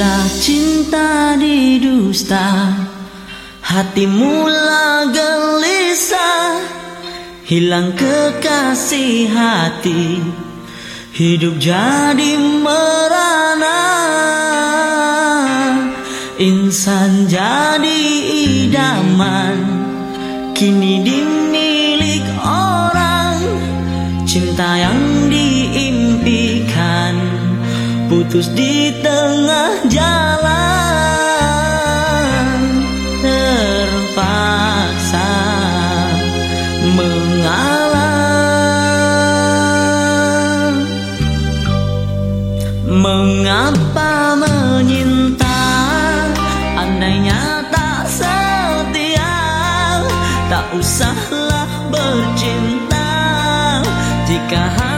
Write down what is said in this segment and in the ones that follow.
Bila cinta didusta Hati mula gelisah. Hilang kekasih hati Hidup jadi merana. Insan jadi idaman Kini dimilik orang. Cinta yang Putus di tengah jalan Terpaksa Mengapa menyinta? Andainya tak setia Tak usahlah bercinta. Jika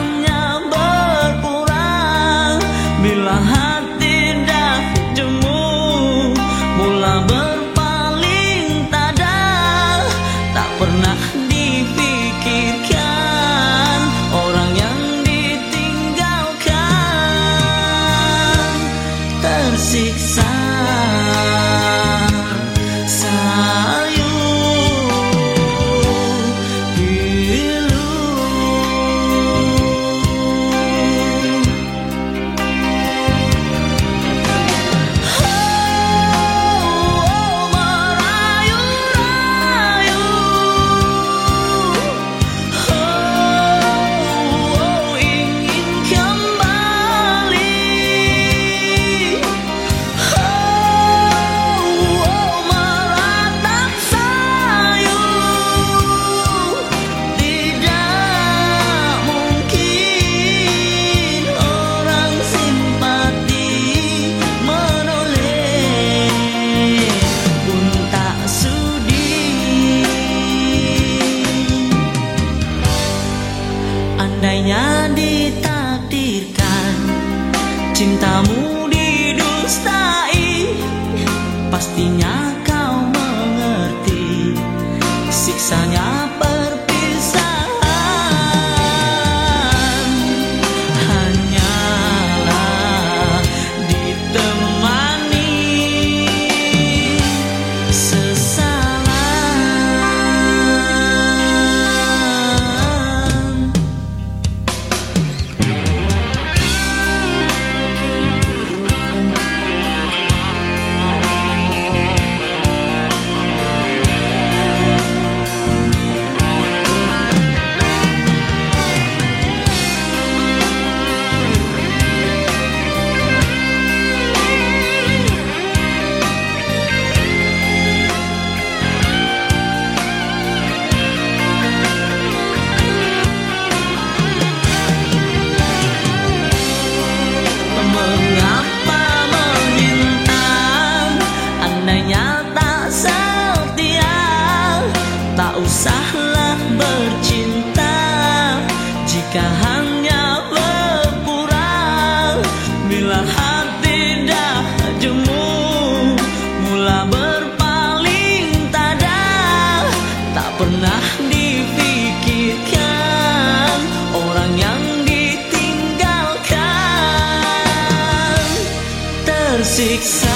Andainya ditakdirkan. Cintamu didustai Pastinya six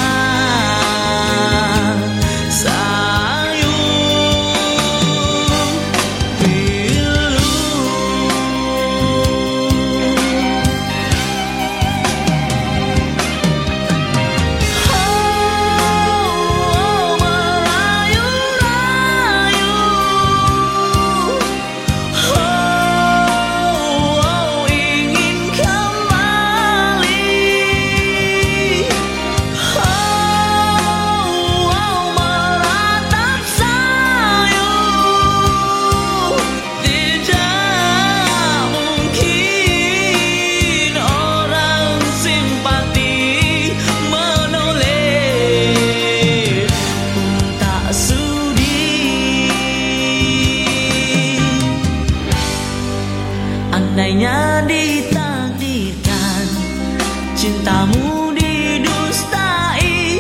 Cintamu didustai.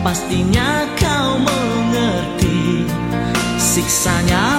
Pastinya kau mengerti Siksanya